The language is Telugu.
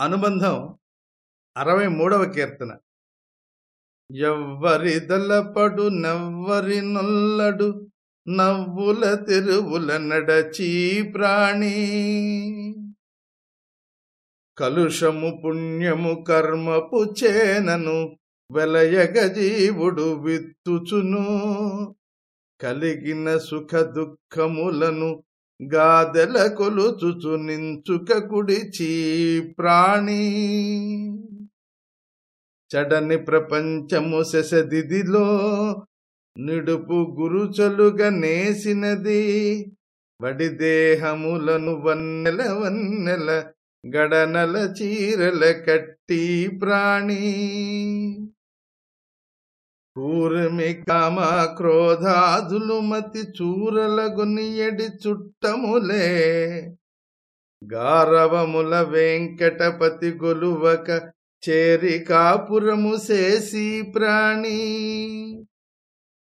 అనుబంధం అరవై మూడవ కీర్తన. ఎవ్వరి దలపడు నవ్వరి నొల్లడు నవ్వుల తెరువుల నడచి ప్రాణి. కలుషము పుణ్యము కర్మపు చేనను వెలయగ జీవుడు విత్తుచును. కలిగిన సుఖ దుఃఖములను గాదెల కొలుచుచు నించుక కుడిచి ప్రాణి. చడని ప్రపంచము శశదిదిలో నిడుపు గురుచలుగా నేసినది. వడి దేహములను వన్నెల వన్నెల గడనల చీరల కట్టి ప్రాణి. కూర్మి కామ క్రోధాదులు మతి చూరలగునియడి చుట్టములే. గారవముల వెంకటపతి గొలువక చేరి కాపురము చేసి ప్రాణి.